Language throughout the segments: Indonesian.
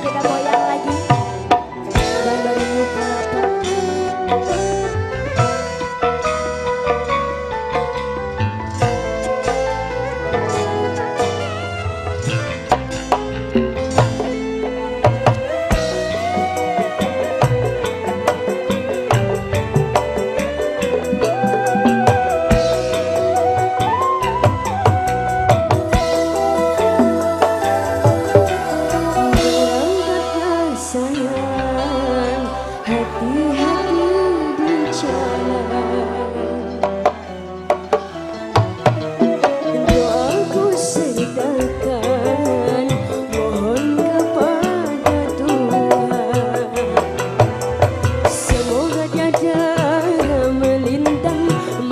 kita goyang lagi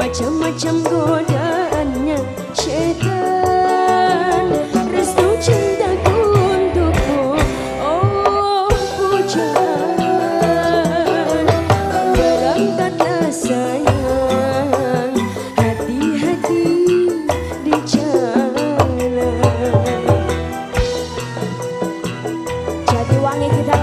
Macam-macam godaannya setan Restu cintaku untukmu. Oh hujan. Berangkatlah sayang. Hati-hati di jalan. Jadi wangi kita.